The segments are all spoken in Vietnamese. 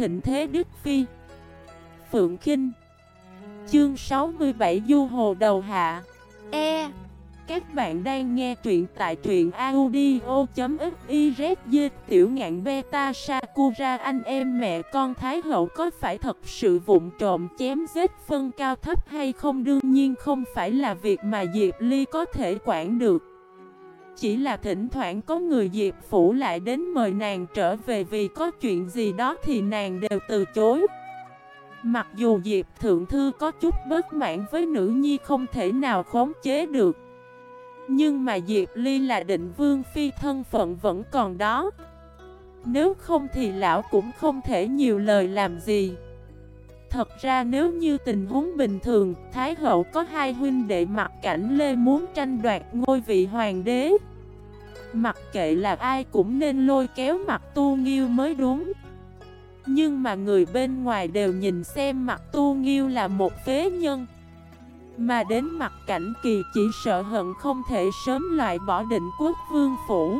thịnh thế Đức Phi. Phượng Kinh. Chương 67 Du Hồ Đầu Hạ. E. Các bạn đang nghe truyện tại truyện audio.xyz Tiểu ngạn beta Sakura, anh em mẹ con Thái Hậu có phải thật sự vụng trộm chém giết phân cao thấp hay không? Đương nhiên không phải là việc mà Diệp Ly có thể quản được chỉ là thỉnh thoảng có người Diệp Phủ lại đến mời nàng trở về vì có chuyện gì đó thì nàng đều từ chối. Mặc dù Diệp Thượng Thư có chút bất mãn với nữ nhi không thể nào khống chế được. Nhưng mà Diệp Ly là định vương phi thân phận vẫn còn đó. Nếu không thì lão cũng không thể nhiều lời làm gì. Thật ra nếu như tình huống bình thường, Thái hậu có hai huynh đệ mặt cảnh Lê muốn tranh đoạt ngôi vị hoàng đế. Mặc kệ là ai cũng nên lôi kéo mặt tu nghiêu mới đúng. Nhưng mà người bên ngoài đều nhìn xem mặt tu nghiêu là một phế nhân. Mà đến mặt cảnh kỳ chỉ sợ hận không thể sớm loại bỏ định quốc vương phủ.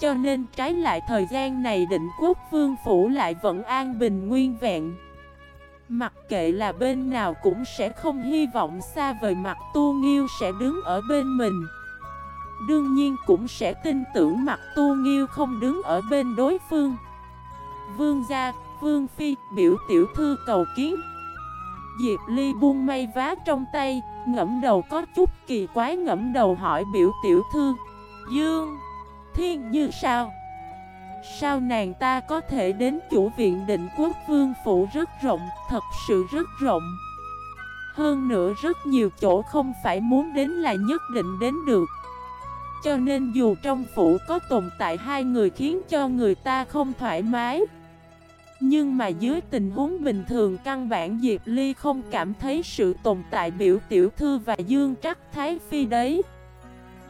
Cho nên trái lại thời gian này định quốc vương phủ lại vẫn an bình nguyên vẹn. Mặc kệ là bên nào cũng sẽ không hy vọng xa vời mặt tu nghiêu sẽ đứng ở bên mình. Đương nhiên cũng sẽ tin tưởng mặt tu nghiêu không đứng ở bên đối phương. Vương gia, Vương Phi, biểu tiểu thư cầu kiến. Diệp Ly buông mây vá trong tay Ngẫm đầu có chút kỳ quái ngẫm đầu hỏi biểu tiểu thư. Dương, Thiên Như sao? Sao nàng ta có thể đến chủ viện định quốc vương phủ rất rộng, thật sự rất rộng? Hơn nữa rất nhiều chỗ không phải muốn đến là nhất định đến được. Cho nên dù trong phủ có tồn tại hai người khiến cho người ta không thoải mái. Nhưng mà dưới tình huống bình thường căn bản Diệp Ly không cảm thấy sự tồn tại biểu tiểu thư và dương trắc thái phi đấy.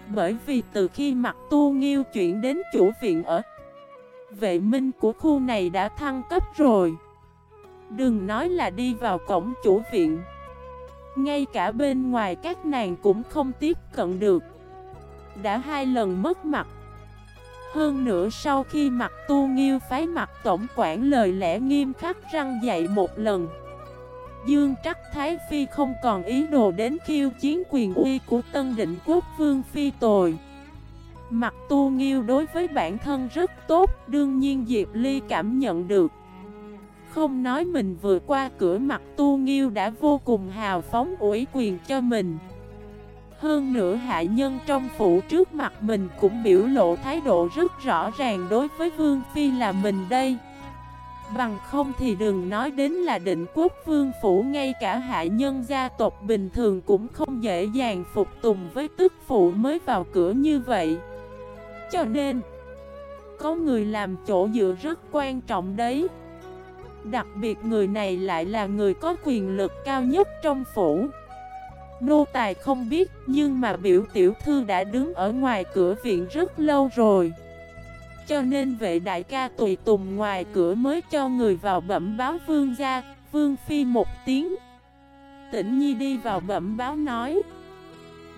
Bởi vì từ khi mặt tu nghiêu chuyển đến chủ viện ở Vệ minh của khu này đã thăng cấp rồi. Đừng nói là đi vào cổng chủ viện. Ngay cả bên ngoài các nàng cũng không tiếp cận được. Đã hai lần mất mặt. Hơn nữa sau khi mặt tu nghiêu phái mặt tổng quản lời lẽ nghiêm khắc răng dạy một lần, Dương Trắc Thái Phi không còn ý đồ đến khiêu chiến quyền uy của Tân Định Quốc Vương Phi tồi. Mặt tu nghiêu đối với bản thân rất tốt, Đương nhiên Diệp Ly cảm nhận được. Không nói mình vừa qua cửa mặt tu nghiêu đã vô cùng hào phóng ủy quyền cho mình. Hơn nữa hạ nhân trong phủ trước mặt mình cũng biểu lộ thái độ rất rõ ràng đối với Vương Phi là mình đây. Bằng không thì đừng nói đến là định quốc vương phủ, ngay cả hạ nhân gia tộc bình thường cũng không dễ dàng phục tùng với tức phụ mới vào cửa như vậy. Cho nên, Có người làm chỗ dựa rất quan trọng đấy. Đặc biệt người này lại là người có quyền lực cao nhất trong phủ. Nô tài không biết, nhưng mà biểu tiểu thư đã đứng ở ngoài cửa viện rất lâu rồi. Cho nên vệ đại ca tùy tùng ngoài cửa mới cho người vào bẩm báo vương gia, Vương phi một tiếng. Tĩnh nhi đi vào bẩm báo nói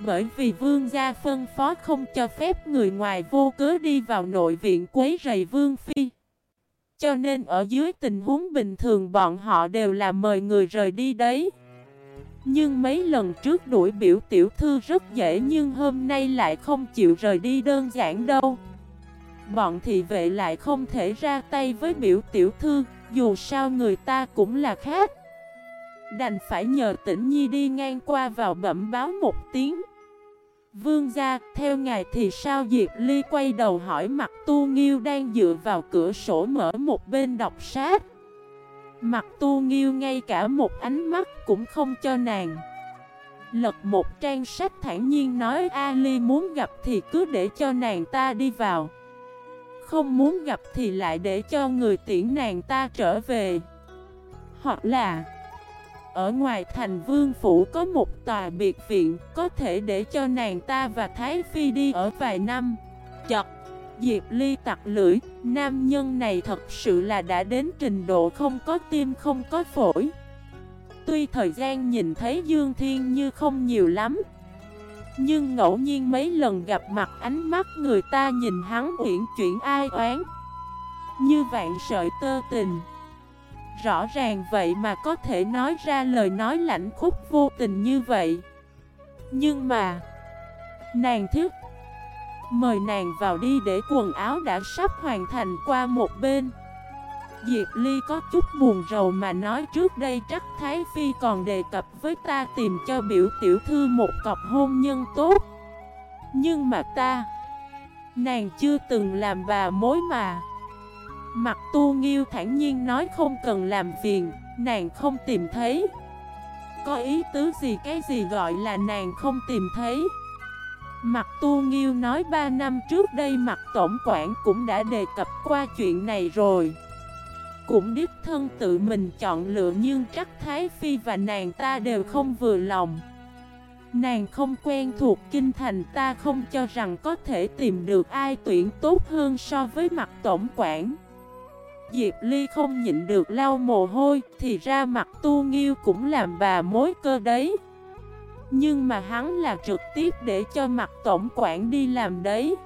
bởi vì vương gia phân phó không cho phép người ngoài vô cớ đi vào nội viện quấy rầy vương phi. Cho nên ở dưới tình huống bình thường bọn họ đều là mời người rời đi đấy. Nhưng mấy lần trước đuổi biểu tiểu thư rất dễ nhưng hôm nay lại không chịu rời đi đơn giản đâu. Bọn thị vệ lại không thể ra tay với biểu tiểu thư, Dù sao người ta cũng là khác. Đành phải nhờ tỉnh nhi đi ngang qua vào bẩm báo một tiếng. Vương gia, theo ngài thì sao Diệp Ly quay đầu hỏi mặt tu nghiêu đang dựa vào cửa sổ mở một bên đọc sách? Mặt tu nghiêu ngay cả một ánh mắt cũng không cho nàng. Lật một trang sách thản nhiên nói Ali muốn gặp thì cứ để cho nàng ta đi vào. Không muốn gặp thì lại để cho người tiễn nàng ta trở về. Hoặc là ở ngoài thành vương phủ có một tòa biệt viện Có thể để cho nàng ta và Thái Phi đi ở vài năm Chật Diệp Ly tặc lưỡi, nam nhân này thật sự là đã đến trình độ không có tim không có phổi. Tuy thời gian nhìn thấy Dương Thiên như không nhiều lắm, nhưng ngẫu nhiên mấy lần gặp mặt ánh mắt người ta nhìn hắn uyển chuyển ai oán. Như vạn sợi tơ tình, rõ ràng vậy mà có thể nói ra lời nói lạnh khúc vô tình như vậy. Nhưng mà, Nàng thức Mời nàng vào đi để quần áo đã sắp hoàn thành qua một bên. Diệp Ly có chút buồn rầu mà nói trước đây chắc Thái Phi còn đề cập với ta tìm cho biểu tiểu thư một cọc hôn nhân tốt. Nhưng mà ta, Nàng chưa từng làm bà mối mà. Mặt tu nghiêu thản nhiên nói không cần làm phiền, Nàng không tìm thấy. Có ý tứ gì cái gì gọi là nàng không tìm thấy? Mặt tu nghiêu nói 3 năm trước đây mặt tổng quản cũng đã đề cập qua chuyện này rồi. Cũng đích thân tự mình chọn lựa nhưng chắc Thái Phi và nàng ta đều không vừa lòng. Nàng không quen thuộc kinh thành ta không cho rằng có thể tìm được ai tuyển tốt hơn so với mặt tổng quản. Diệp Ly không nhịn được lau mồ hôi, Thì ra mặt tu nghiêu cũng làm bà mối cơ đấy. Nhưng mà hắn là trực tiếp để cho mặt tổng quản đi làm đấy.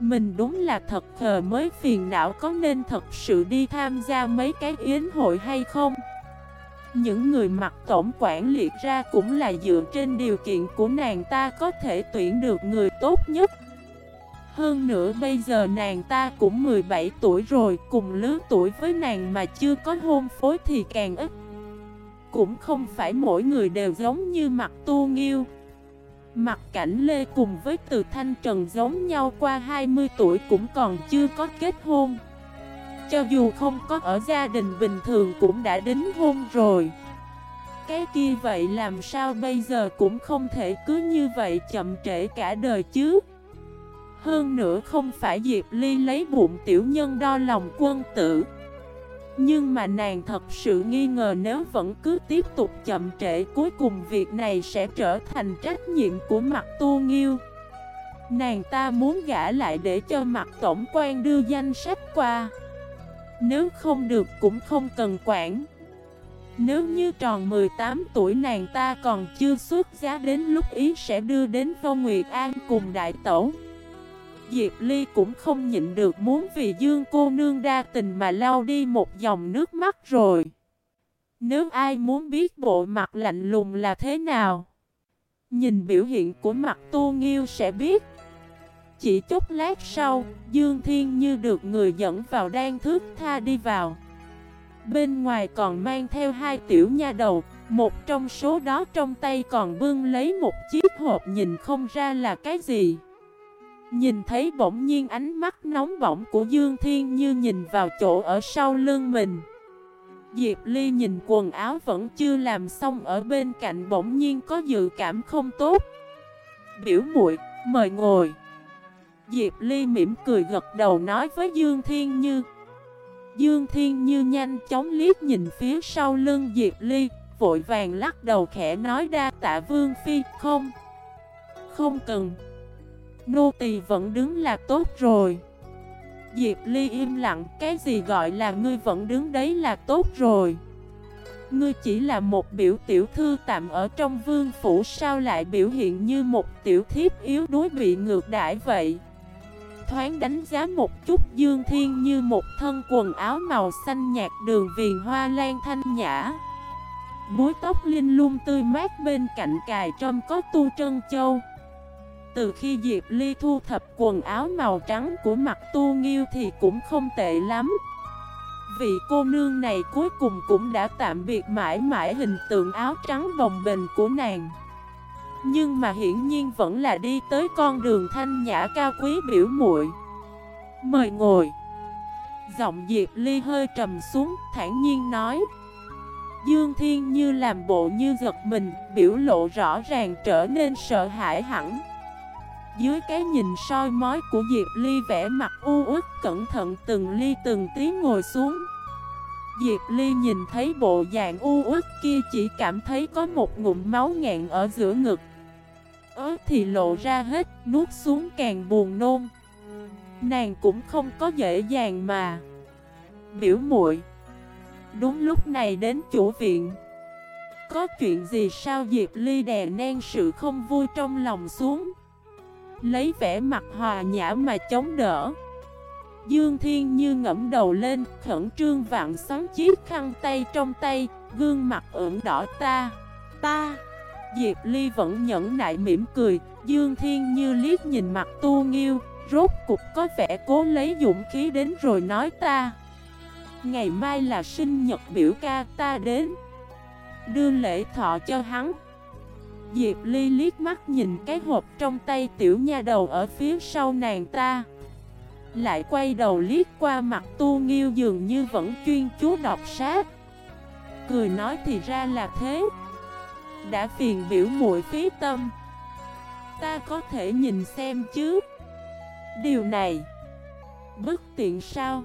Mình đúng là thật khờ mới phiền não có nên thật sự đi tham gia mấy cái yến hội hay không? Những người mặt tổng quản liệt ra cũng là dựa trên điều kiện của nàng ta có thể tuyển được người tốt nhất hơn nữa bây giờ nàng ta cũng 17 tuổi rồi, Cùng lứa tuổi với nàng mà chưa có hôn phối thì càng ít. Cũng không phải mỗi người đều giống như mặt tu nghiêu. Mặt cảnh Lê cùng với từ Thanh Trần giống nhau qua 20 tuổi cũng còn chưa có kết hôn. Cho dù không có ở gia đình bình thường cũng đã đính hôn rồi. Cái kia vậy làm sao bây giờ cũng không thể cứ như vậy chậm trễ cả đời chứ? Hơn nữa không phải Diệp Ly lấy bụng tiểu nhân đo lòng quân tử. Nhưng mà nàng thật sự nghi ngờ nếu vẫn cứ tiếp tục chậm trễ, Cuối cùng việc này sẽ trở thành trách nhiệm của mặt tu nghiêu. Nàng ta muốn gã lại để cho mặt tổng quan đưa danh sách qua. Nếu không được cũng không cần quản. Nếu như tròn 18 tuổi nàng ta còn chưa xuất giá đến lúc ý sẽ đưa đến Vô Nguyệt An cùng đại tẩu. Diệp Ly cũng không nhịn được muốn vì Dương cô nương đa tình mà lau đi một dòng nước mắt rồi. Nếu ai muốn biết bộ mặt lạnh lùng là thế nào, nhìn biểu hiện của mặt tu nghiêu sẽ biết. Chỉ chút lát sau, Dương Thiên như được người dẫn vào đang thước tha đi vào. Bên ngoài còn mang theo hai tiểu nha đầu, một trong số đó trong tay còn bưng lấy một chiếc hộp nhìn không ra là cái gì. Nhìn thấy bỗng nhiên ánh mắt nóng bỏng của Dương Thiên như nhìn vào chỗ ở sau lưng mình. Diệp Ly nhìn quần áo vẫn chưa làm xong ở bên cạnh bỗng nhiên có dự cảm không tốt. Biểu muội, mời ngồi. Diệp Ly mỉm cười gật đầu nói với Dương Thiên Như. Dương Thiên Như nhanh chóng liếc nhìn phía sau lưng Diệp Ly, Vội vàng lắc đầu khẽ nói đa tạ Vương Phi, Không. Không cần. Nô tỳ vẫn đứng là tốt rồi. Diệp Ly im lặng, Cái gì gọi là ngươi vẫn đứng đấy là tốt rồi. Ngươi chỉ là một biểu tiểu thư tạm ở trong vương phủ, Sao lại biểu hiện như một tiểu thiếp yếu đuối bị ngược đãi vậy? Thoáng đánh giá một chút Dương Thiên như một thân quần áo màu xanh nhạt đường viền hoa lan thanh nhã. Búi tóc linh lung tươi mát bên cạnh cài trâm có tu trân châu từ khi Diệp Ly thu thập quần áo màu trắng của mặt tu nghiêu thì cũng không tệ lắm. Vị cô nương này cuối cùng cũng đã tạm biệt mãi mãi hình tượng áo trắng bồng bềnh của nàng. Nhưng mà hiển nhiên vẫn là đi tới con đường thanh nhã cao quý biểu muội. Mời ngồi. Giọng Diệp Ly hơi trầm xuống, thản nhiên nói. Dương Thiên như làm bộ như giật mình, Biểu lộ rõ ràng trở nên sợ hãi hẳn dưới cái nhìn soi mói của Diệp Ly vẽ mặt u uất cẩn thận từng ly từng tí ngồi xuống. Diệp Ly nhìn thấy bộ dạng u uất kia chỉ cảm thấy có một ngụm máu ngạn ở giữa ngực. Ớ thì lộ ra hết, nuốt xuống càng buồn nôn. Nàng cũng không có dễ dàng mà. Biểu muội Đúng lúc này đến chủ viện. Có chuyện gì sao Diệp Ly đè nén sự không vui trong lòng xuống? Lấy vẻ mặt hòa nhã mà chống đỡ Dương Thiên Như ngẫm đầu lên, khẩn trương vạn xoắn chiếc khăn tay trong tay, gương mặt ửng đỏ ta, ta. Diệp Ly vẫn nhẫn nại mỉm cười, Dương Thiên Như liếc nhìn mặt tu nghiêu, rốt cục có vẻ cố lấy dũng khí đến rồi nói ta. Ngày mai là sinh nhật biểu ca ta đến Đưa lễ thọ cho hắn Diệp Ly liếc mắt nhìn cái hộp trong tay tiểu nha đầu ở phía sau nàng ta. Lại quay đầu liếc qua mặt tu nghiêu dường như vẫn chuyên chú đọc sát Cười nói thì ra là thế. Đã phiền biểu muội phí tâm. Ta có thể nhìn xem chứ? Điều này, Bất tiện sao?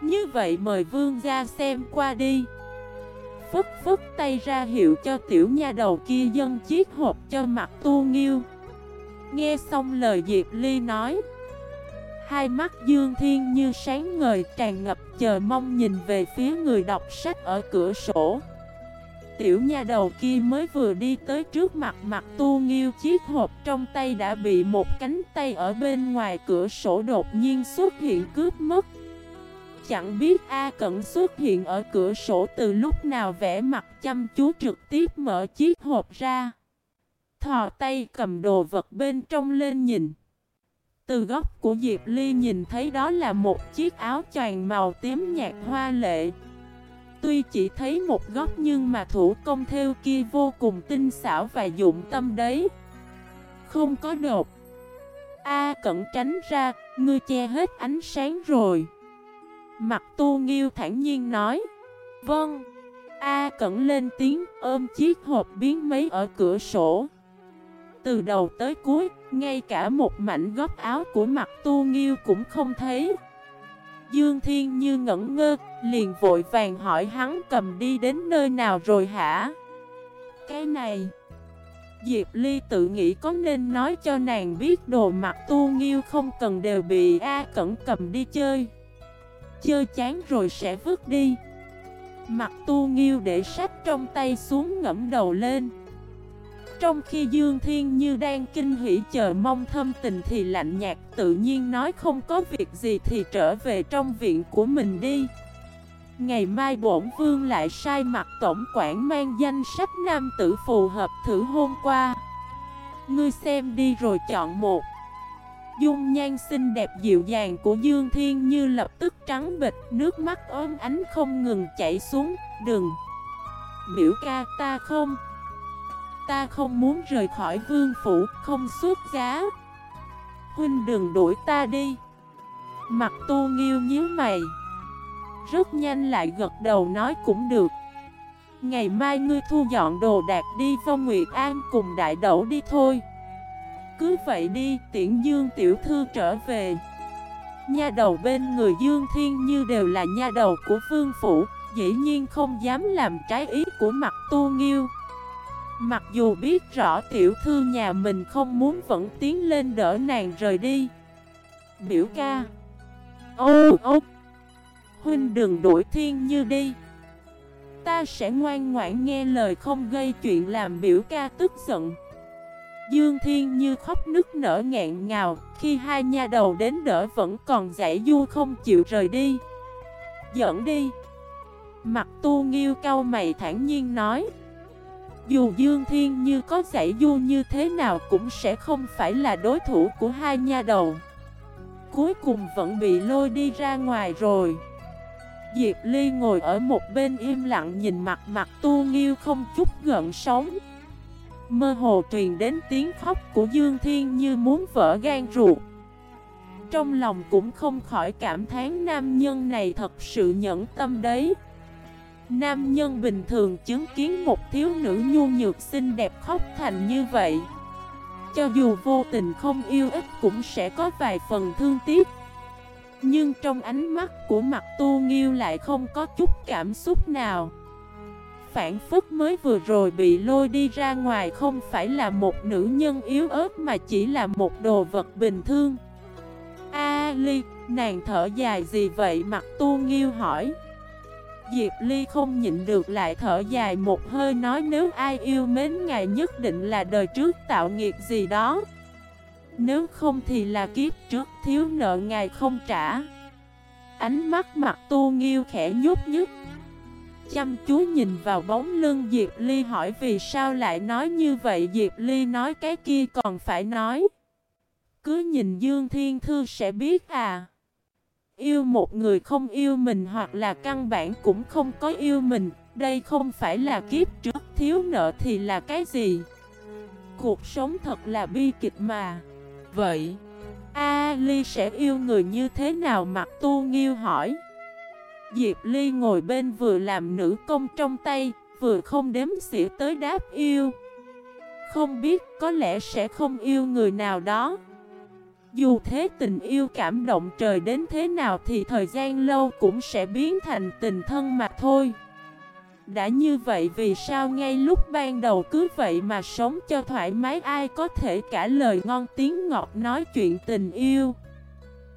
Như vậy mời vương ra xem qua đi. Phức phức tay ra hiệu cho tiểu nha đầu kia dân chiếc hộp cho mặt tu nghiêu. Nghe xong lời Diệp Ly nói, Hai mắt Dương Thiên như sáng ngời tràn ngập chờ mong nhìn về phía người đọc sách ở cửa sổ. Tiểu nha đầu kia mới vừa đi tới trước mặt mặt tu nghiêu, chiếc hộp trong tay đã bị một cánh tay ở bên ngoài cửa sổ đột nhiên xuất hiện cướp mất. Chẳng biết A Cẩn xuất hiện ở cửa sổ từ lúc nào vẽ mặt chăm chú trực tiếp mở chiếc hộp ra. Thò tay cầm đồ vật bên trong lên nhìn. Từ góc của Diệp Ly nhìn thấy đó là một chiếc áo choàng màu tím nhạt hoa lệ. Tuy chỉ thấy một góc nhưng mà thủ công theo kia vô cùng tinh xảo và dụng tâm đấy. Không có đột. A cẩn tránh ra, ngươi che hết ánh sáng rồi. Mặt tu nghiêu thản nhiên nói Vâng. A cẩn lên tiếng ôm chiếc hộp biến mấy ở cửa sổ. Từ đầu tới cuối, ngay cả một mảnh góc áo của mặt tu nghiêu cũng không thấy. Dương Thiên Như ngẩn ngơ, liền vội vàng hỏi hắn cầm đi đến nơi nào rồi hả? Cái này... Diệp Ly tự nghĩ có nên nói cho nàng biết đồ mặt tu nghiêu không cần đều bị A Cẩn cầm đi chơi. Chơi chán rồi sẽ vứt đi Mặt tu nghiêu để sách trong tay xuống ngẫm đầu lên trong khi Dương Thiên Như đang kinh hỉ chờ mong thâm tình thì lạnh nhạt tự nhiên nói không có việc gì thì trở về trong viện của mình đi. Ngày mai bổn vương lại sai mặt tổng quản mang danh sách nam tử phù hợp thử hôm qua. Ngươi xem đi rồi chọn một. Dung nhan xinh đẹp dịu dàng của Dương Thiên Như lập tức trắng bịch, nước mắt ôm ánh không ngừng chảy xuống, đừng. Biểu ca ta không. Ta không muốn rời khỏi vương phủ, không xuất giá. Huynh đừng đuổi ta đi. Mặt tu nghiêu nhíu mày. Rất nhanh lại gật đầu nói cũng được. Ngày mai ngươi thu dọn đồ đạc đi Phong Nguyệt An cùng đại đẩu đi thôi. Cứ vậy đi, tiễn Dương tiểu thư trở về. Nha đầu bên người Dương Thiên Như đều là nha đầu của vương phủ, Dĩ nhiên không dám làm trái ý của mặt tu nghiêu. Mặc dù biết rõ tiểu thư nhà mình không muốn vẫn tiến lên đỡ nàng rời đi. Biểu ca. Ô ô. Huynh đừng đuổi thiên như đi. Ta sẽ ngoan ngoãn nghe lời không gây chuyện làm biểu ca tức giận. Dương Thiên Như khóc nức nở ngẹn ngào, Khi hai nha đầu đến đỡ vẫn còn giải du không chịu rời đi. Giỡn đi. Mặt tu nghiêu cau mày thản nhiên nói, dù Dương Thiên Như có giải du như thế nào cũng sẽ không phải là đối thủ của hai nha đầu. Cuối cùng vẫn bị lôi đi ra ngoài rồi. Diệp Ly ngồi ở một bên im lặng nhìn mặt mặt tu nghiêu không chút gợn sóng. Mơ hồ truyền đến tiếng khóc của Dương Thiên như muốn vỡ gan ruột. Trong lòng cũng không khỏi cảm thán nam nhân này thật sự nhẫn tâm đấy. Nam nhân bình thường chứng kiến một thiếu nữ nhu nhược xinh đẹp khóc thành như vậy, Cho dù vô tình không yêu ít cũng sẽ có vài phần thương tiếc. Nhưng trong ánh mắt của mặt tu nghiêu lại không có chút cảm xúc nào. Phản phức mới vừa rồi bị lôi đi ra ngoài không phải là một nữ nhân yếu ớt mà chỉ là một đồ vật bình thường. A Ly, nàng thở dài gì vậy? Mặt tu nghiêu hỏi. Diệp Ly không nhịn được lại thở dài một hơi nói nếu ai yêu mến ngài nhất định là đời trước tạo nghiệp gì đó. Nếu không thì là kiếp trước thiếu nợ ngài không trả. Ánh mắt mặt tu nghiêu khẽ nhút nhút Chăm chú nhìn vào bóng lưng Diệp Ly hỏi vì sao lại nói như vậy? Diệp Ly nói, cái kia còn phải nói. Cứ nhìn Dương Thiên Thư sẽ biết à. Yêu một người không yêu mình hoặc là căn bản cũng không có yêu mình, Đây không phải là kiếp trước, thiếu nợ thì là cái gì? Cuộc sống thật là bi kịch mà. Vậy, A Ly sẽ yêu người như thế nào? Mặt tu nghiêu hỏi. Diệp Ly ngồi bên vừa làm nữ công trong tay, Vừa không đếm xỉa tới đáp yêu. Không biết có lẽ sẽ không yêu người nào đó. Dù thế tình yêu cảm động trời đến thế nào Thì thời gian lâu cũng sẽ biến thành tình thân mà thôi. Đã như vậy vì sao ngay lúc ban đầu cứ vậy mà sống cho thoải mái ai có thể cả lời ngon tiếng ngọt nói chuyện tình yêu?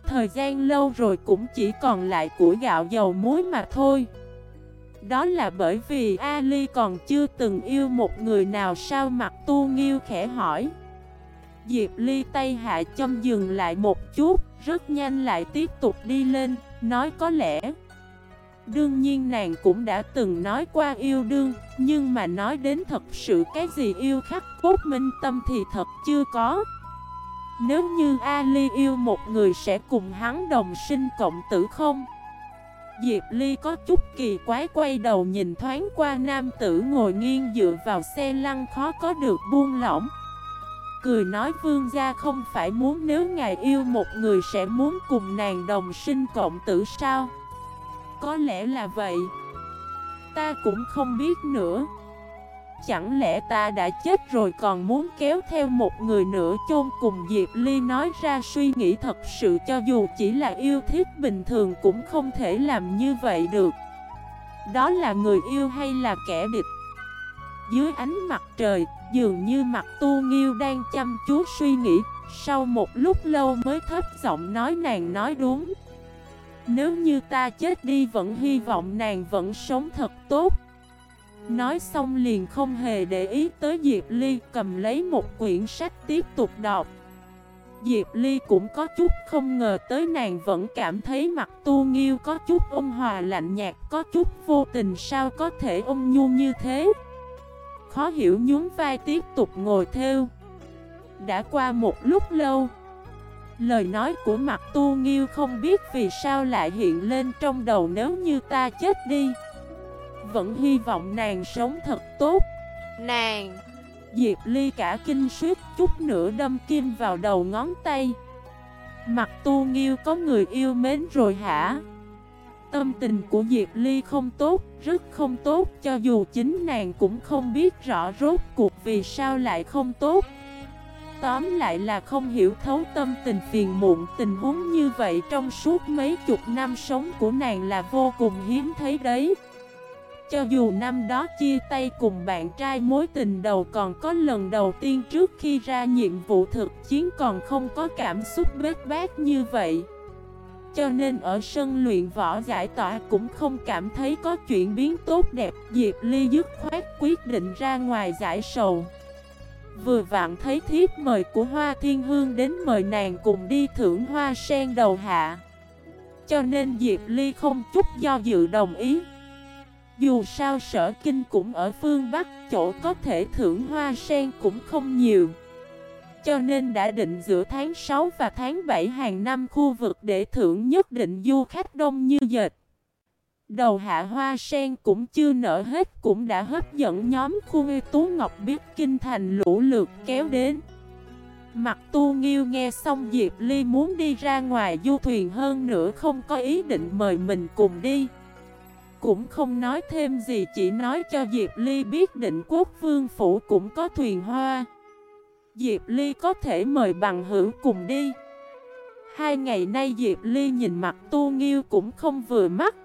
Thời gian lâu rồi cũng chỉ còn lại của gạo dầu muối mà thôi. Đó là bởi vì Ali còn chưa từng yêu một người nào sao mặt tu nghiêu khẽ hỏi. Diệp Ly tay hạ châm dừng lại một chút, Rất nhanh lại tiếp tục đi lên, Nói có lẽ. Đương nhiên nàng cũng đã từng nói qua yêu đương, Nhưng mà nói đến thật sự cái gì yêu khắc cốt minh tâm thì thật chưa có. Nếu như Ali yêu một người sẽ cùng hắn đồng sinh cộng tử không? Diệp Ly có chút kỳ quái quay đầu nhìn thoáng qua nam tử ngồi nghiêng dựa vào xe lăn khó có được buông lỏng. Cười nói, vương gia không phải muốn nếu ngài yêu một người sẽ muốn cùng nàng đồng sinh cộng tử sao? Có lẽ là vậy. Ta cũng không biết nữa. Chẳng lẽ ta đã chết rồi còn muốn kéo theo một người nữa chôn cùng Diệp Ly nói ra suy nghĩ thật sự cho dù chỉ là yêu thích bình thường cũng không thể làm như vậy được. Đó là người yêu hay là kẻ địch? Dưới ánh mặt trời, dường như mặt tu nghiêu đang chăm chú suy nghĩ Sau một lúc lâu mới thấp giọng nói nàng nói đúng. Nếu như ta chết đi vẫn hy vọng nàng vẫn sống thật tốt. Nói xong liền không hề để ý tới Diệp Ly, cầm lấy một quyển sách tiếp tục đọc. Diệp Ly cũng có chút không ngờ tới nàng vẫn cảm thấy mặt tu nghiêu có chút ôn hòa lạnh nhạt, Có chút vô tình sao có thể ôn nhu như thế? Khó hiểu nhún vai tiếp tục ngồi theo. Đã qua một lúc lâu, Lời nói của mặt tu nghiêu không biết vì sao lại hiện lên trong đầu nếu như ta chết đi. Vẫn hy vọng nàng sống thật tốt. Nàng. Diệp Ly cả kinh suýt chút nữa đâm kim vào đầu ngón tay. Mặt tu nghiêu có người yêu mến rồi hả? Tâm tình của Diệp Ly không tốt, rất không tốt Cho dù chính nàng cũng không biết rõ rốt cuộc vì sao lại không tốt. Tóm lại là không hiểu thấu tâm tình phiền muộn tình huống như vậy trong suốt mấy chục năm sống của nàng là vô cùng hiếm thấy đấy cho dù năm đó chia tay cùng bạn trai mối tình đầu còn có lần đầu tiên trước khi ra nhiệm vụ thực chiến còn không có cảm xúc bết bát như vậy. Cho nên ở sân luyện võ giải tỏa cũng không cảm thấy có chuyển biến tốt đẹp, Diệp Ly dứt khoát quyết định ra ngoài giải sầu. Vừa vặn thấy thiếp mời của Hoa Thiên Hương đến mời nàng cùng đi thưởng hoa sen đầu hạ. Cho nên Diệp Ly không chút do dự đồng ý. Dù sao sở kinh cũng ở phương Bắc, Chỗ có thể thưởng hoa sen cũng không nhiều. Cho nên đã định giữa tháng 6 và tháng 7 hàng năm khu vực để thưởng nhất định du khách đông như dệt. Đầu hạ hoa sen cũng chưa nở hết, cũng đã hấp dẫn nhóm khu tú ngọc biết kinh thành lũ lượt kéo đến. Mặt tu nghiêu nghe xong Diệp Ly muốn đi ra ngoài du thuyền hơn nữa không có ý định mời mình cùng đi. Cũng không nói thêm gì, chỉ nói cho Diệp Ly biết định quốc vương phủ cũng có thuyền hoa. Diệp Ly có thể mời bằng hữu cùng đi. Hai ngày nay Diệp Ly nhìn mặt tu nghiêu cũng không vừa mắt.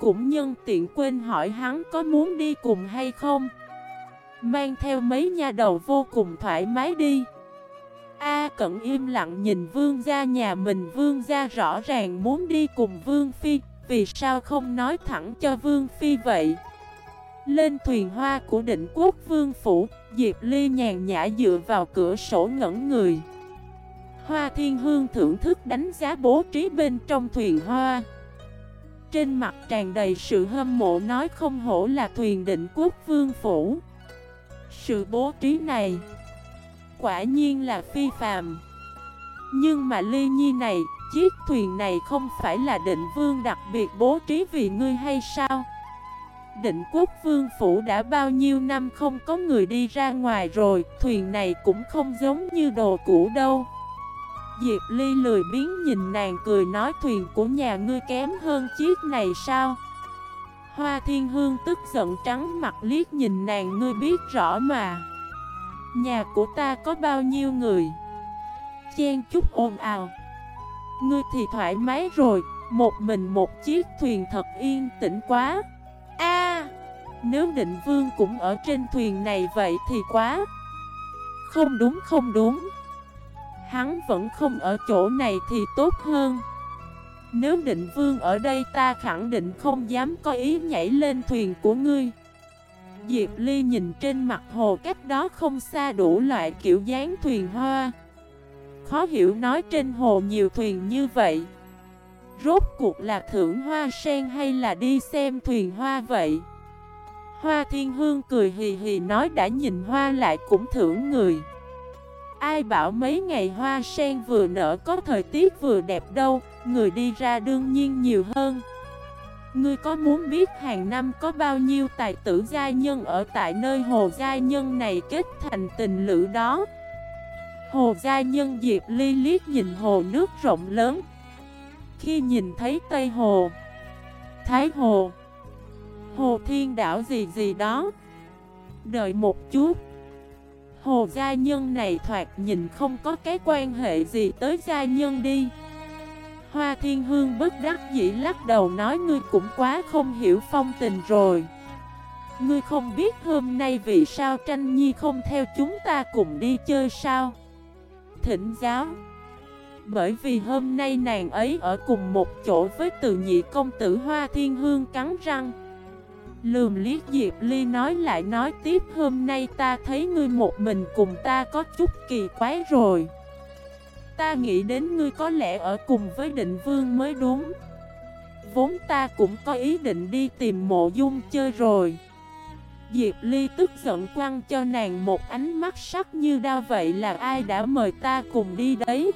Cũng nhân tiện quên hỏi hắn có muốn đi cùng hay không. Mang theo mấy nha đầu vô cùng thoải mái đi. A cận im lặng nhìn vương gia nhà mình. Vương gia rõ ràng muốn đi cùng vương phi. Vì sao không nói thẳng cho vương phi vậy? Lên thuyền hoa của định quốc vương phủ, Diệp Ly nhàn nhã dựa vào cửa sổ ngẩn người. Hoa thiên hương thưởng thức đánh giá bố trí bên trong thuyền hoa. Trên mặt tràn đầy sự hâm mộ nói không hổ là thuyền định quốc vương phủ. Sự bố trí này Quả nhiên là phi phàm. Nhưng mà ly nhi này Chiếc thuyền này không phải là định vương đặc biệt bố trí vì ngươi hay sao? Định quốc vương phủ đã bao nhiêu năm không có người đi ra ngoài rồi, Thuyền này cũng không giống như đồ cũ đâu. Diệp Ly lười biến nhìn nàng cười nói, thuyền của nhà ngươi kém hơn chiếc này sao? Hoa thiên hương tức giận trắng mặt liếc nhìn nàng, ngươi biết rõ mà. Nhà của ta có bao nhiêu người? Chen chút ồn ào. Ngươi thì thoải mái rồi Một mình một chiếc thuyền thật yên tĩnh quá. A, Nếu định vương cũng ở trên thuyền này vậy thì quá. Không đúng không đúng. Hắn vẫn không ở chỗ này thì tốt hơn. Nếu định vương ở đây ta khẳng định không dám có ý nhảy lên thuyền của ngươi. Diệp Ly nhìn trên mặt hồ cách đó không xa đủ loại kiểu dáng thuyền hoa. Khó hiểu nói trên hồ nhiều thuyền như vậy. Rốt cuộc là thưởng hoa sen hay là đi xem thuyền hoa vậy? Hoa thiên hương cười hì hì nói đã nhìn hoa lại cũng thưởng người. Ai bảo mấy ngày hoa sen vừa nở có thời tiết vừa đẹp đâu, Người đi ra đương nhiên nhiều hơn. Ngươi có muốn biết hàng năm có bao nhiêu tài tử giai nhân ở tại nơi hồ giai nhân này kết thành tình lữ đó? Hồ gia nhân Diệp Ly liếc nhìn hồ nước rộng lớn. Khi nhìn thấy Tây Hồ, Thái Hồ Hồ Thiên Đảo gì gì đó, Đợi một chút. Hồ gia nhân này thoạt nhìn không có cái quan hệ gì tới gia nhân đi. Hoa thiên hương bất đắc dĩ lắc đầu nói, ngươi cũng quá không hiểu phong tình rồi. Ngươi không biết hôm nay vì sao tranh nhi không theo chúng ta cùng đi chơi sao? Thỉnh giáo. Bởi vì hôm nay nàng ấy ở cùng một chỗ với từ nhị công tử Hoa Thiên Hương cắn răng. Lườm liếc Diệp Ly nói lại nói tiếp, hôm nay ta thấy ngươi một mình cùng ta có chút kỳ quái rồi. Ta nghĩ đến ngươi có lẽ ở cùng với định vương mới đúng. Vốn ta cũng có ý định đi tìm mộ dung chơi rồi. Diệp Ly tức giận quăng cho nàng một ánh mắt sắc như đau vậy là ai đã mời ta cùng đi đấy?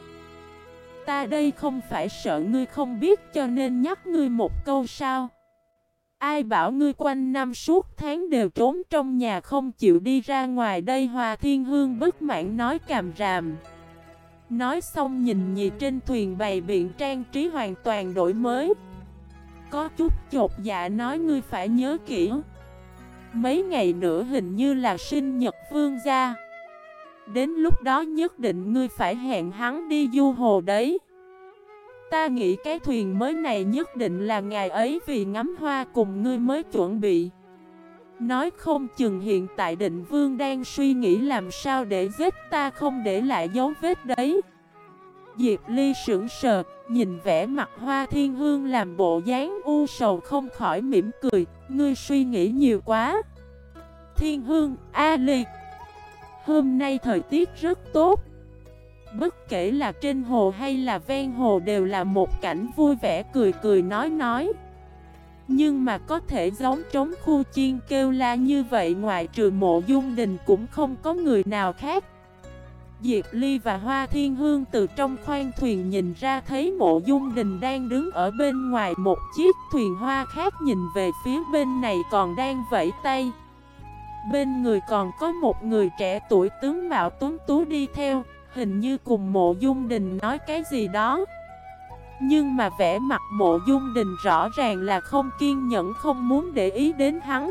Ta đây không phải sợ ngươi không biết, cho nên nhắc ngươi một câu sao? Ai bảo ngươi quanh năm suốt tháng đều trốn trong nhà không chịu đi ra ngoài đây? Hòa Thiên Hương bất mãn nói càm ràm. Nói xong nhìn nhị trên thuyền bày biện trang trí hoàn toàn đổi mới. Có chút chột dạ nói ngươi phải nhớ kỹ. Mấy ngày nữa hình như là sinh nhật vương gia. Đến lúc đó nhất định ngươi phải hẹn hắn đi du hồ đấy. Ta nghĩ cái thuyền mới này nhất định là ngày ấy vì ngắm hoa cùng ngươi mới chuẩn bị. Nói không chừng hiện tại định vương đang suy nghĩ làm sao để giết ta không để lại dấu vết đấy. Diệp Ly sững sờ, nhìn vẻ mặt hoa thiên hương làm bộ dáng u sầu không khỏi mỉm cười Ngươi suy nghĩ nhiều quá. Thiên hương, A liệt Hôm nay thời tiết rất tốt. Bất kể là trên hồ hay là ven hồ đều là một cảnh vui vẻ cười cười nói nói. Nhưng mà có thể giống trống khu chiên kêu la như vậy ngoài trừ mộ dung đình cũng không có người nào khác. Diệp Ly và Hoa Thiên Hương từ trong khoang thuyền nhìn ra thấy mộ dung đình đang đứng ở bên ngoài một chiếc thuyền hoa khác nhìn về phía bên này còn đang vẫy tay. Bên người còn có một người trẻ tuổi tướng Mạo Tuấn Tú đi theo, Hình như cùng mộ dung đình nói cái gì đó. Nhưng mà vẻ mặt mộ dung đình rõ ràng là không kiên nhẫn, không muốn để ý đến hắn.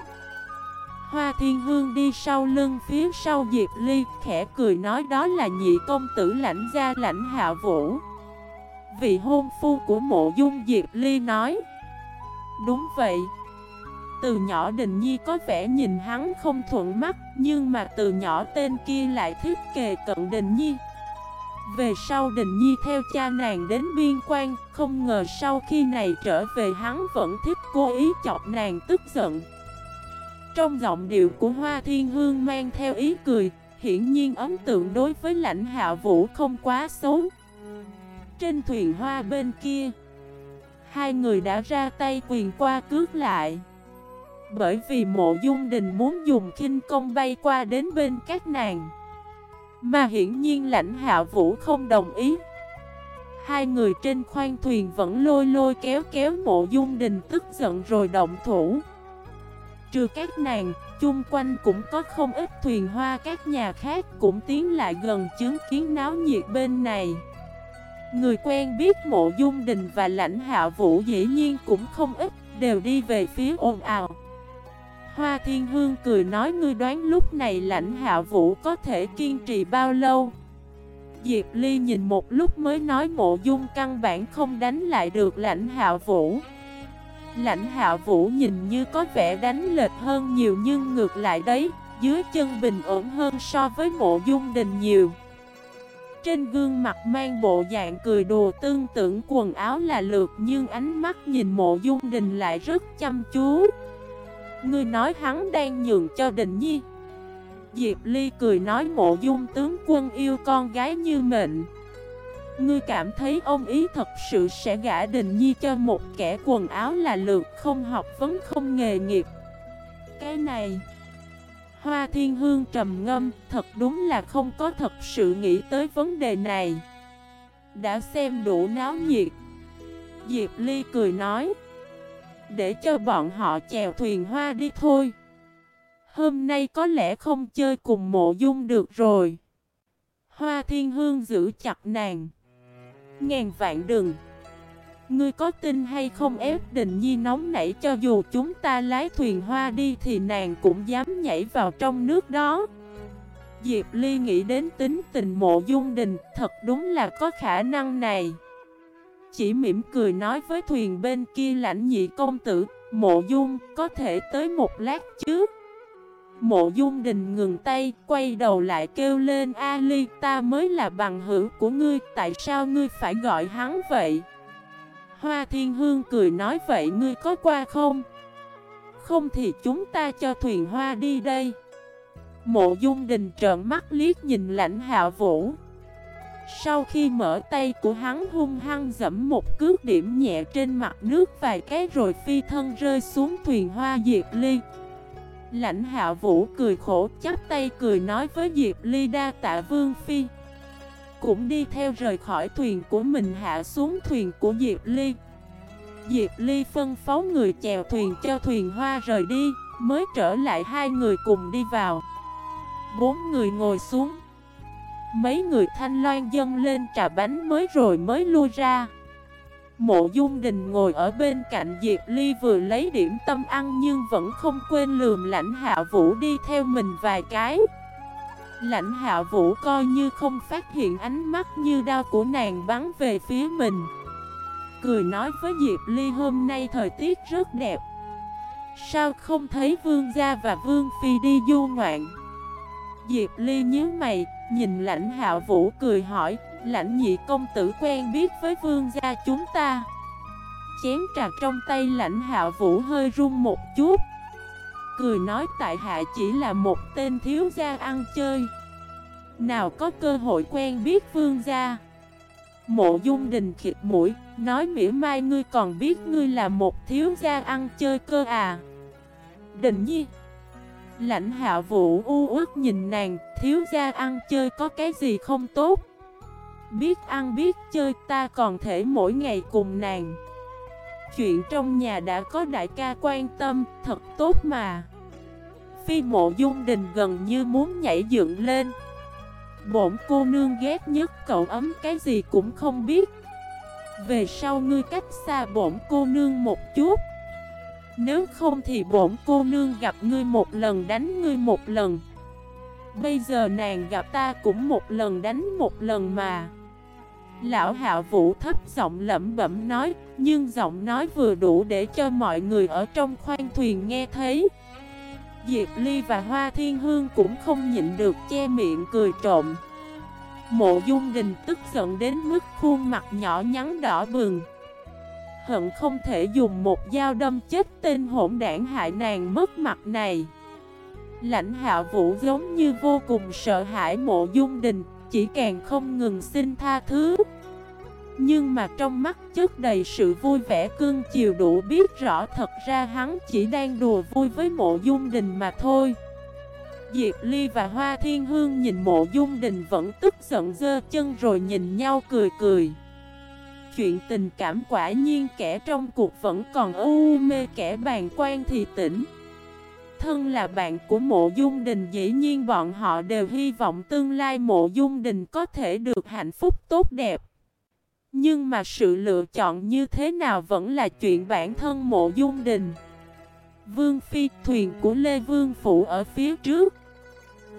Hoa thiên hương đi sau lưng phía sau Diệp Ly, Khẽ cười nói đó là nhị công tử lãnh gia lãnh hạ vũ. Vị hôn phu của mộ dung Diệp Ly nói. Đúng vậy. Từ nhỏ Đình Nhi có vẻ nhìn hắn không thuận mắt, Nhưng mà từ nhỏ tên kia lại thích kề cận Đình Nhi. Về sau Đình Nhi theo cha nàng đến biên quan, Không ngờ sau khi này trở về hắn vẫn thích cố ý chọc nàng tức giận. Trong giọng điệu của Hoa Thiên Hương mang theo ý cười, Hiển nhiên ấn tượng đối với lãnh hạ vũ không quá xấu. Trên thuyền hoa bên kia, Hai người đã ra tay quyền qua cướp lại. Bởi vì mộ dung đình muốn dùng khinh công bay qua đến bên các nàng, Mà hiển nhiên lãnh hạ vũ không đồng ý. Hai người trên khoang thuyền vẫn lôi lôi kéo kéo mộ dung đình tức giận rồi động thủ. Trừ các nàng, chung quanh cũng có không ít thuyền hoa các nhà khác cũng tiến lại gần chứng kiến náo nhiệt bên này. Người quen biết mộ dung đình và lãnh hạ vũ dĩ nhiên cũng không ít, đều đi về phía ồn ào. Hoa thiên hương cười nói ngươi đoán lúc này lãnh hạ vũ có thể kiên trì bao lâu? Diệp Ly nhìn một lúc mới nói mộ dung căn bản không đánh lại được lãnh hạ vũ. Lãnh hạ vũ nhìn như có vẻ đánh lệch hơn nhiều nhưng ngược lại đấy, Dưới chân bình ổn hơn so với mộ dung đình nhiều. Trên gương mặt mang bộ dạng cười đùa tương tưởng quần áo là lượt Nhưng ánh mắt nhìn mộ dung đình lại rất chăm chú. Ngươi nói hắn đang nhường cho đình nhi. Diệp Ly cười nói mộ dung tướng quân yêu con gái như mệnh. Ngươi cảm thấy ông ý thật sự sẽ gả đình nhi cho một kẻ quần áo là lượt không học vấn không nghề nghiệp. Cái này, Hoa thiên hương trầm ngâm, Thật đúng là không có thật sự nghĩ tới vấn đề này. Đã xem đủ náo nhiệt. Diệp Ly cười nói, Để cho bọn họ chèo thuyền hoa đi thôi. Hôm nay có lẽ không chơi cùng mộ dung được rồi. Hoa thiên hương giữ chặt nàng. Ngàn vạn đừng Ngươi có tin hay không? Ép định nhi nóng nảy cho dù chúng ta lái thuyền hoa đi thì nàng cũng dám nhảy vào trong nước đó. Diệp Ly nghĩ đến tính tình mộ dung đình, thật đúng là có khả năng này. Chỉ mỉm cười nói với thuyền bên kia, lãnh nhị công tử, Mộ dung, có thể tới một lát chứ? Mộ dung đình ngừng tay, quay đầu lại kêu lên Ali ta mới là bằng hữu của ngươi, tại sao ngươi phải gọi hắn vậy? Hoa thiên hương cười nói vậy ngươi có qua không? Không thì chúng ta cho thuyền hoa đi đây. Mộ dung đình trợn mắt liếc nhìn lãnh hạ vũ. Sau khi mở tay của hắn hung hăng dẫm một cước điểm nhẹ trên mặt nước vài cái rồi phi thân rơi xuống thuyền hoa diệt ly. Lãnh hạ vũ cười khổ, chắp tay cười nói với Diệp Ly đa tạ Vương Phi. Cũng đi theo rời khỏi thuyền của mình hạ xuống thuyền của Diệp Ly. Diệp Ly phân phó người chèo thuyền cho thuyền hoa rời đi, Mới trở lại hai người cùng đi vào. Bốn người ngồi xuống. Mấy người thanh loan dâng lên trà bánh mới rồi mới lui ra. Mộ Dung Đình ngồi ở bên cạnh Diệp Ly vừa lấy điểm tâm ăn nhưng vẫn không quên lườm lãnh hạ vũ đi theo mình vài cái. Lãnh hạ vũ coi như không phát hiện ánh mắt như đau của nàng bắn về phía mình. Cười nói với Diệp Ly hôm nay thời tiết rất đẹp. Sao không thấy Vương Gia và Vương Phi đi du ngoạn? Diệp Ly nhớ mày, nhìn lãnh hạ vũ cười hỏi, Lãnh nhị công tử quen biết với vương gia chúng ta. Chén trà trong tay lãnh hạ vũ hơi run một chút. Cười nói tại hạ chỉ là một tên thiếu gia ăn chơi. Nào có cơ hội quen biết vương gia? Mộ dung đình khịt mũi, Nói mỉa mai ngươi còn biết ngươi là một thiếu gia ăn chơi cơ à? Đình nhi. Lãnh hạ vũ u ước nhìn nàng, Thiếu gia ăn chơi có cái gì không tốt? Biết ăn biết chơi ta còn thể mỗi ngày cùng nàng. Chuyện trong nhà đã có đại ca quan tâm, thật tốt mà. Phi mộ dung đình gần như muốn nhảy dựng lên. Bổn cô nương ghét nhất cậu ấm cái gì cũng không biết. Về sau ngươi cách xa bổn cô nương một chút. Nếu không thì bổn cô nương gặp ngươi một lần đánh ngươi một lần. Bây giờ nàng gặp ta cũng một lần đánh một lần mà. Lão hạ vũ thấp giọng lẩm bẩm nói, Nhưng giọng nói vừa đủ để cho mọi người ở trong khoang thuyền nghe thấy. Diệp Ly và Hoa Thiên Hương cũng không nhịn được che miệng cười trộm. Mộ Dung Đình tức giận đến mức khuôn mặt nhỏ nhắn đỏ bừng. Hận không thể dùng một dao đâm chết tên hỗn đảng hại nàng mất mặt này. Lãnh hạ vũ giống như vô cùng sợ hãi mộ Dung Đình chỉ càng không ngừng xin tha thứ. Nhưng mà trong mắt chất đầy sự vui vẻ cưng chiều đủ biết rõ thật ra hắn chỉ đang đùa vui với mộ dung đình mà thôi. Diệp Ly và Hoa Thiên Hương nhìn mộ dung đình vẫn tức giận dơ chân rồi nhìn nhau cười cười. Chuyện tình cảm quả nhiên kẻ trong cuộc vẫn còn ưu mê, kẻ bàn quan thì tỉnh. Thân là bạn của mộ dung đình dĩ nhiên bọn họ đều hy vọng tương lai mộ dung đình có thể được hạnh phúc tốt đẹp. Nhưng mà sự lựa chọn như thế nào vẫn là chuyện bản thân mộ dung đình. Vương Phi thuyền của Lê Vương Phủ ở phía trước.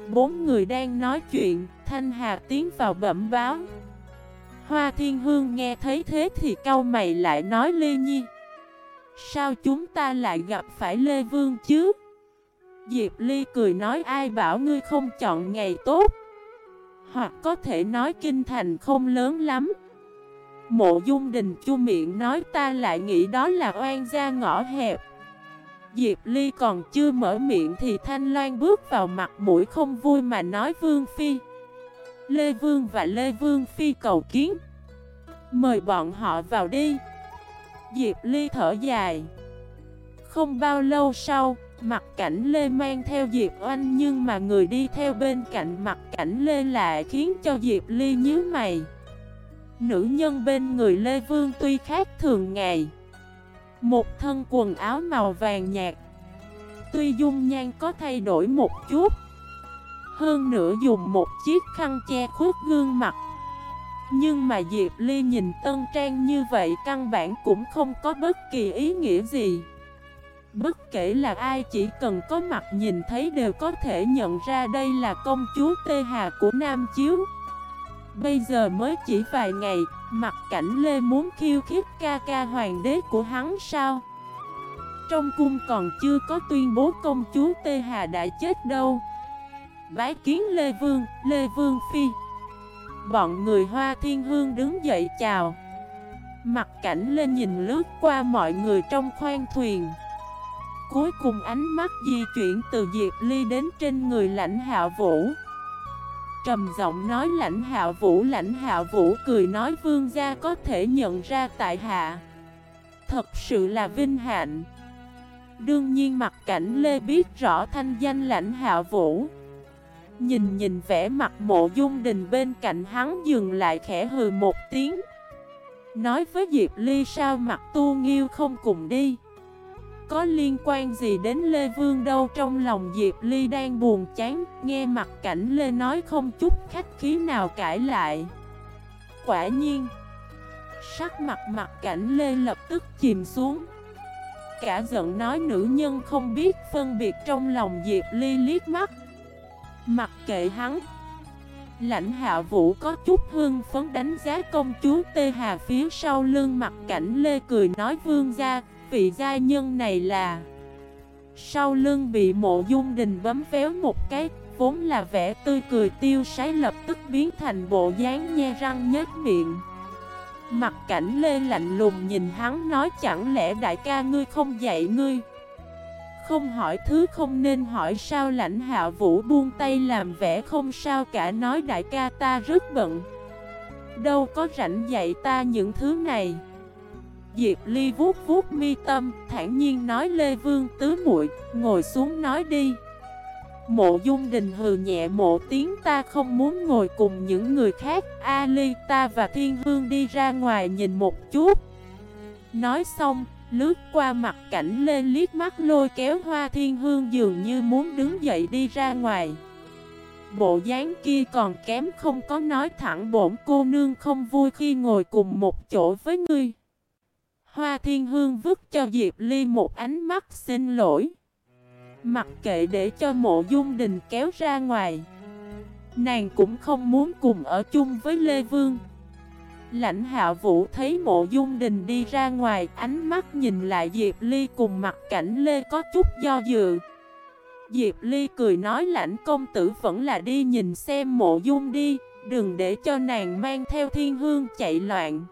Bốn người đang nói chuyện, Thanh Hà tiến vào bẩm báo. Hoa Thiên Hương nghe thấy thế thì cau mày lại nói Lê Nhi Sao chúng ta lại gặp phải Lê Vương chứ? Diệp Ly cười nói, ai bảo ngươi không chọn ngày tốt? Hoặc có thể nói kinh thành không lớn lắm. Mộ dung đình chu miệng nói, ta lại nghĩ đó là oan gia ngõ hẹp. Diệp Ly còn chưa mở miệng thì Thanh Loan bước vào mặt mũi không vui mà nói, Vương Phi, Lê Vương và Lê Vương Phi cầu kiến. Mời bọn họ vào đi. Diệp Ly thở dài. Không bao lâu sau Mặt cảnh Lê mang theo Diệp Oanh Nhưng mà người đi theo bên cạnh mặt cảnh Lê lại khiến cho Diệp Ly nhíu mày. Nữ nhân bên người Lê Vương tuy khác thường ngày. Một thân quần áo màu vàng nhạt. Tuy dung nhan có thay đổi một chút. Hơn nữa dùng một chiếc khăn che khuất gương mặt. Nhưng mà Diệp Ly nhìn tân trang như vậy căn bản cũng không có bất kỳ ý nghĩa gì. Bất kể là ai chỉ cần có mặt nhìn thấy đều có thể nhận ra đây là công chúa Tê Hà của Nam Chiếu. Bây giờ mới chỉ vài ngày, mặt cảnh Lê muốn khiêu khích ca ca hoàng đế của hắn sao? Trong cung còn chưa có tuyên bố công chúa Tê Hà đã chết đâu. Bái kiến Lê Vương, Lê Vương Phi. Bọn người Hoa Thiên Hương đứng dậy chào. Mặt cảnh Lê nhìn lướt qua mọi người trong khoang thuyền. Cuối cùng ánh mắt di chuyển từ Diệp Ly đến trên người lãnh hạ vũ. Trầm giọng nói lãnh hạ vũ, Lãnh hạ vũ cười nói, vương gia có thể nhận ra tại hạ. Thật sự là vinh hạnh. Đương nhiên mặt cảnh Lê biết rõ thanh danh lãnh hạ vũ. Nhìn nhìn vẻ mặt mộ dung đình bên cạnh hắn dừng lại khẽ hừ một tiếng. Nói với Diệp Ly, sao mặt tu nghiêu không cùng đi? Có liên quan gì đến Lê Vương đâu, trong lòng Diệp Ly đang buồn chán, Nghe mặt cảnh Lê nói không chút khách khí nào cãi lại. Quả nhiên, Sắc mặt mặt cảnh Lê lập tức chìm xuống. Cả giận nói nữ nhân không biết phân biệt trong lòng Diệp Ly liếc mắt. Mặc kệ hắn, Lãnh hạ vũ có chút hương phấn đánh giá công chúa Tê Hà phía sau lưng, mặt cảnh Lê cười nói vương gia vị gia nhân này là Sau lưng bị mộ dung đình bấm véo một cái, Vốn là vẻ tươi cười tiêu sái lập tức biến thành bộ dáng nhe răng nhếch miệng. Mặt cảnh lê lạnh lùng nhìn hắn nói, chẳng lẽ đại ca ngươi không dạy ngươi? Không hỏi thứ, không nên hỏi, sao lãnh hạ vũ buông tay làm vẻ không sao cả, nói đại ca ta rất bận. Đâu có rảnh dạy ta những thứ này. Diệp Ly vuốt vuốt mi tâm, thản nhiên nói Lê Vương tứ muội ngồi xuống nói đi. Mộ Dung Đình hừ nhẹ mộ tiếng ta không muốn ngồi cùng những người khác, A Ly ta và Thiên Hương đi ra ngoài nhìn một chút. Nói xong, lướt qua mặt cảnh Lê liếc mắt lôi kéo Hoa Thiên Hương dường như muốn đứng dậy đi ra ngoài. Bộ dáng kia còn kém không có nói thẳng bổn cô nương không vui khi ngồi cùng một chỗ với ngươi. Hoa Thiên Hương vứt cho Diệp Ly một ánh mắt xin lỗi. Mặc kệ để cho mộ dung đình kéo ra ngoài. Nàng cũng không muốn cùng ở chung với Lê Vương. Lãnh hạ vũ thấy mộ dung đình đi ra ngoài, Ánh mắt nhìn lại Diệp Ly cùng mặt cảnh Lê có chút do dự Diệp Ly cười nói lãnh công tử vẫn là đi nhìn xem mộ dung đi, Đừng để cho nàng mang theo thiên hương chạy loạn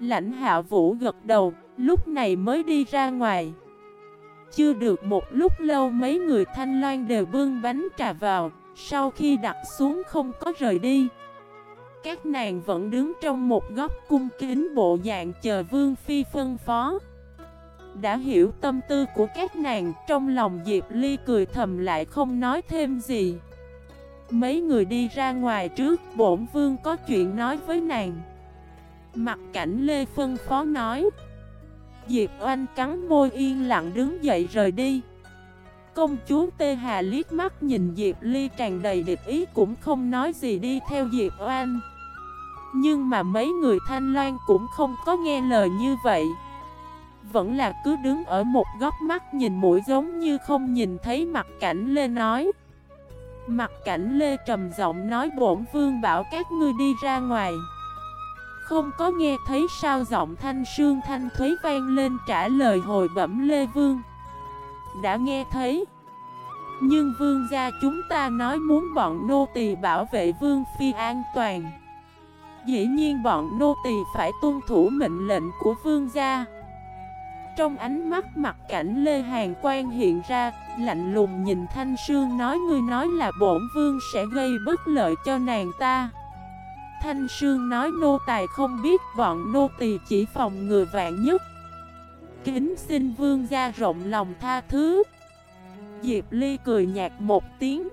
Lãnh hạ vũ gật đầu, lúc này mới đi ra ngoài. Chưa được một lúc lâu mấy người thanh loan đều bưng bánh trà vào, sau khi đặt xuống không có rời đi. Các nàng vẫn đứng trong một góc cung kính bộ dạng chờ Vương Phi phân phó Đã hiểu tâm tư của các nàng Trong lòng Diệp Ly cười thầm lại không nói thêm gì Mấy người đi ra ngoài trước Bổn Vương có chuyện nói với nàng Mặt cảnh Lê phân phó nói. Diệp Oanh cắn môi yên lặng đứng dậy rời đi. Công chúa Tê Hà liếc mắt nhìn Diệp Ly tràn đầy địch ý cũng không nói gì đi theo Diệp Oanh. Nhưng mà mấy người thanh loan cũng không có nghe lời như vậy. Vẫn là cứ đứng ở một góc mắt nhìn mũi giống như không nhìn thấy mặt cảnh Lê nói. Mặt cảnh Lê trầm giọng nói bổn vương bảo các ngươi đi ra ngoài. Không có nghe thấy sao giọng thanh sương thanh thuế vang lên trả lời hồi bẩm Lê Vương. Đã nghe thấy. Nhưng vương gia chúng ta nói muốn bọn nô tỳ bảo vệ vương phi an toàn. Dĩ nhiên bọn nô tỳ phải tuân thủ mệnh lệnh của vương gia. Trong ánh mắt mặt cảnh Lê Hàng Quang hiện ra, Lạnh lùng nhìn Thanh Sương nói, Ngươi nói là bổn vương sẽ gây bất lợi cho nàng ta. Thanh Sương nói nô tài không biết, bọn nô tỳ chỉ phòng người vạn nhất. Kính xin vương gia rộng lòng tha thứ. Diệp Ly cười nhạt một tiếng.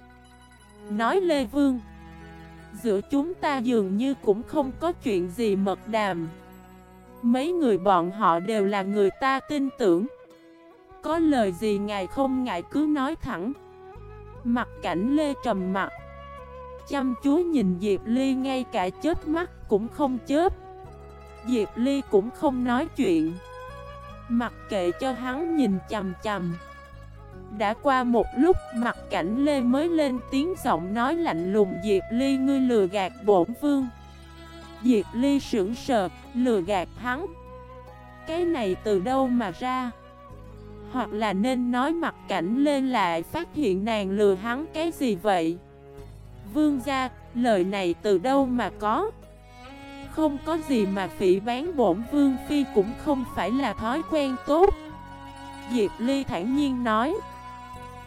Nói Lê Vương, Giữa chúng ta dường như cũng không có chuyện gì mật đàm. Mấy người bọn họ đều là người ta tin tưởng. Có lời gì ngài không ngại cứ nói thẳng. Mặt cảnh Lê trầm mặt Chăm chú nhìn Diệp Ly ngay cả chết mắt cũng không chớp. Diệp Ly cũng không nói chuyện. Mặc kệ cho hắn nhìn chầm chầm Đã qua một lúc mặt cảnh Lê mới lên tiếng giọng nói lạnh lùng Diệp Ly ngươi lừa gạt bổn vương. Diệp Ly sững sờ, lừa gạt hắn? Cái này từ đâu mà ra? Hoặc là nên nói mặt cảnh lên lại phát hiện nàng lừa hắn cái gì vậy? Vương gia, lời này từ đâu mà có không có gì mà phỉ bán bổn vương phi cũng không phải là thói quen tốt Diệp Ly thản nhiên nói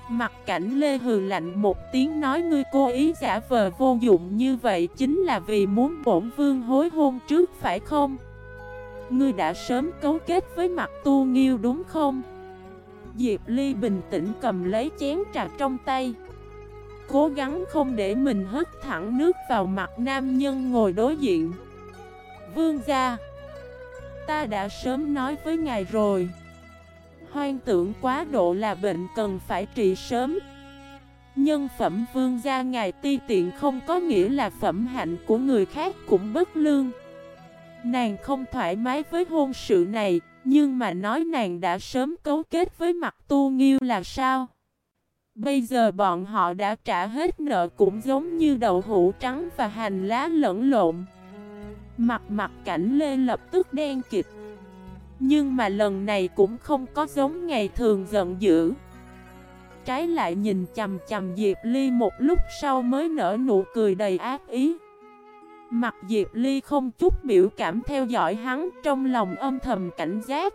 Mặt cảnh Lê hừ lạnh một tiếng nói ngươi cố ý giả vờ vô dụng như vậy chính là vì muốn bổn vương hối hôn trước phải không? Ngươi đã sớm cấu kết với mặt tu nghiêu đúng không? Diệp Ly bình tĩnh cầm lấy chén trà trong tay Cố gắng không để mình hất thẳng nước vào mặt nam nhân ngồi đối diện. Vương gia, Ta đã sớm nói với ngài rồi. Hoang tưởng quá độ là bệnh cần phải trị sớm. Nhân phẩm vương gia ngài ti tiện không có nghĩa là phẩm hạnh của người khác cũng bất lương. Nàng không thoải mái với hôn sự này, Nhưng mà nói nàng đã sớm cấu kết với mặt tu nghiêu là sao? Bây giờ bọn họ đã trả hết nợ cũng giống như đậu hũ trắng và hành lá lẫn lộn. Mặt mặt cảnh Lê lập tức đen kịch. Nhưng mà lần này cũng không có giống ngày thường giận dữ. Trái lại nhìn chầm chầm Diệp Ly một lúc sau mới nở nụ cười đầy ác ý. Mặt Diệp Ly không chút biểu cảm theo dõi hắn trong lòng âm thầm cảnh giác.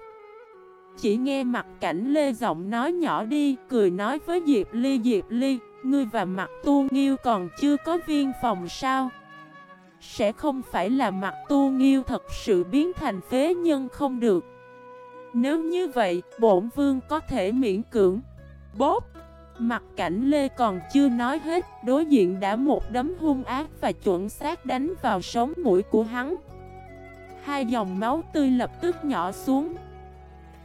Chỉ nghe mặt cảnh Lê giọng nói nhỏ đi Cười nói với Diệp Ly Diệp Ly Ngươi và mặt tu nghiêu còn chưa có viên phòng sao? Sẽ không phải là mặt tu nghiêu thật sự biến thành phế nhân không được. Nếu như vậy, bổn vương có thể miễn cưỡng. Bốp! Mặt cảnh Lê còn chưa nói hết Đối diện đã một đấm hung ác và chuẩn xác đánh vào sống mũi của hắn. Hai dòng máu tươi lập tức nhỏ xuống.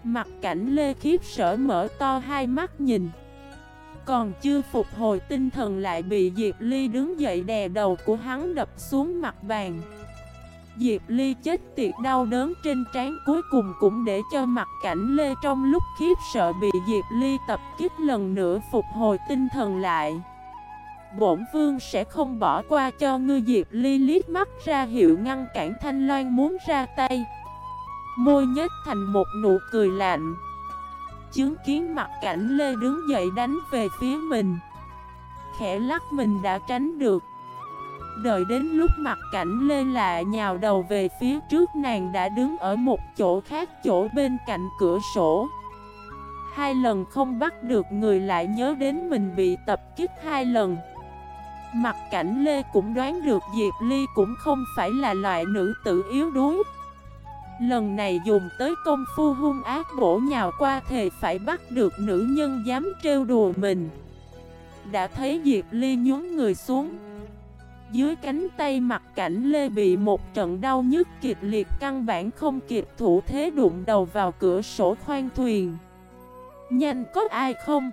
Mặt cảnh Lê khiếp sợ mở to hai mắt nhìn. Còn chưa phục hồi tinh thần lại bị Diệp Ly đứng dậy đè đầu của hắn đập xuống mặt bàn. Diệp Ly chết tiệt đau đớn trên trán cuối cùng cũng để cho mặt cảnh Lê trong lúc khiếp sợ bị Diệp Ly tập kích lần nữa phục hồi tinh thần lại. Bổn vương sẽ không bỏ qua cho ngư Diệp Ly liếc mắt ra hiệu ngăn cản Thanh Loan muốn ra tay. Môi nhếch thành một nụ cười lạnh. Chứng kiến mặt cảnh Lê đứng dậy đánh về phía mình. Khẽ lắc mình đã tránh được. Đợi đến lúc mặt cảnh Lê lạ nhào đầu về phía trước, nàng đã đứng ở một chỗ khác, chỗ bên cạnh cửa sổ. Hai lần không bắt được, người lại nhớ đến mình bị tập kích hai lần. Mặt cảnh Lê cũng đoán được Diệp Ly cũng không phải là loại nữ tử yếu đuối. Lần này dùng tới công phu hung ác bổ nhào qua thề phải bắt được nữ nhân dám trêu đùa mình. Đã thấy Diệp Ly nhún người xuống. Dưới cánh tay mặt cảnh Lê bị một trận đau nhức kịch liệt căn bản không kịp thủ thế đụng đầu vào cửa sổ khoan thuyền. Nhanh có ai không?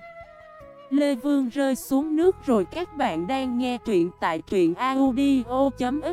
Lê Vương rơi xuống nước rồi các bạn đang nghe truyện tại truyện audio.fif